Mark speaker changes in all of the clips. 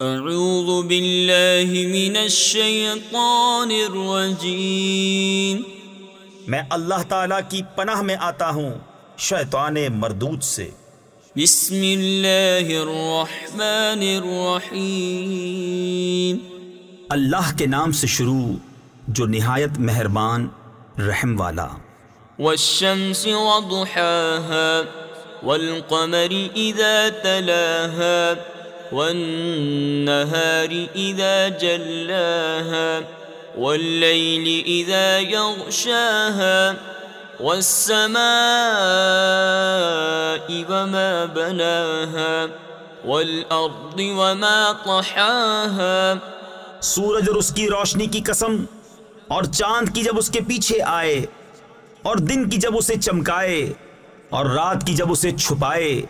Speaker 1: اعوذ باللہ من الشیطان الرجیم
Speaker 2: میں اللہ تعالی کی پناہ میں آتا ہوں شیطان مردود سے۔
Speaker 1: بسم اللہ الرحمن الرحیم.
Speaker 2: اللہ کے نام سے شروع جو نہایت مہربان رحم والا۔
Speaker 1: والشمس وضحاها والقمر اذا تلاها والنهار اذا جلاها، والليل اذا يغشاها، والسماء وما بناها والارض وما طحاها۔
Speaker 2: سورج اور اس کی روشنی کی قسم، اور چاند کی جب اس کے پیچھے آئے، اور دن کی جب اسے چمکائے، اور رات کی جب اسے چھپائے۔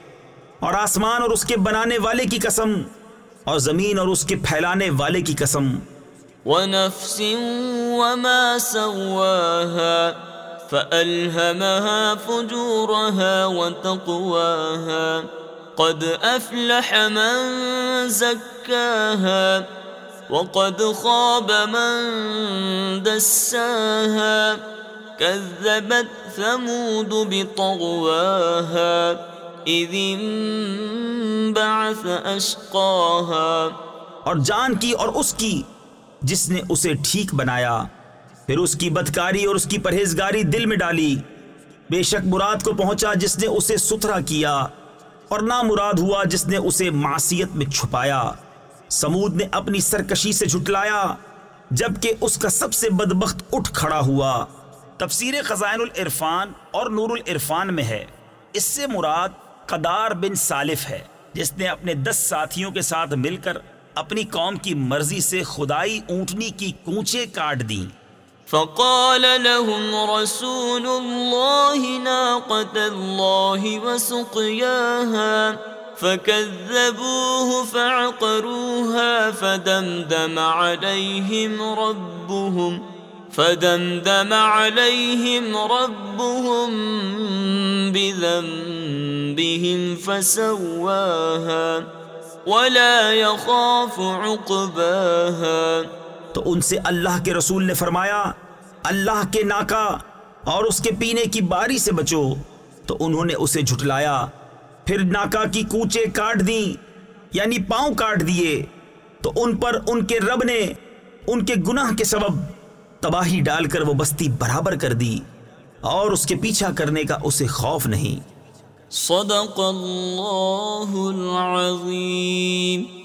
Speaker 2: اور آسمان اور اس کے بنانے والے کی قسم، اور زمین اور اس کے پھیلانے والے کی قسم۔
Speaker 1: ونفس وما سواها، فألهمها فجورها وتقواها۔ قد أفلح من زكاها، وقد خاب من دساها۔ كذبت ثمود بطغواها۔ بعث
Speaker 2: اور جان کی اور اس کی، جس نے اسے ٹھیک بنایا، پھر اس کی بدکاری اور اس کی پرہیزگاری دل میں ڈالی۔ بے شک مراد کو پہنچا جس نے اسے ستھرا کیا، اور نہ مراد ہوا جس نے اسے معصیت میں چھپایا۔ سمود نے اپنی سرکشی سے جھٹلایا، جبکہ اس کا سب سے بدبخت اٹھ کھڑا ہوا۔ تفسیر خزائن العرفان اور نور العرفان میں ہے۔ اس سے مراد قدار بن سالف ہے، جس نے اپنے دس ساتھیوں کے ساتھ مل کر اپنی قوم کی مرضی سے خدائی اونٹنی کی کونچے کاٹ دیں۔
Speaker 1: فقال لهم رسول الله ناقة الله وسقياها، فكذبوه فعقروها، فدمدم عليهم ربهم فدمدم عليهم ربهم بذنبهم فسواها ولا يخاف عقباها۔
Speaker 2: تو ان سے اللہ کے رسول نے فرمایا، اللہ کے ناکا اور اس کے پینے کی باری سے بچو۔ تو انہوں نے اسے جھٹلایا، پھر ناکا کی کوچے کاٹ دیں یعنی پاؤں کاٹ دیے۔ تو ان پر ان کے رب نے ان کے گناہ کے سبب تباہی ڈال کر وہ بستی برابر کر دی اور اس کے پیچھا کرنے کا اسے خوف نہیں۔
Speaker 1: صدق اللہ العظیم۔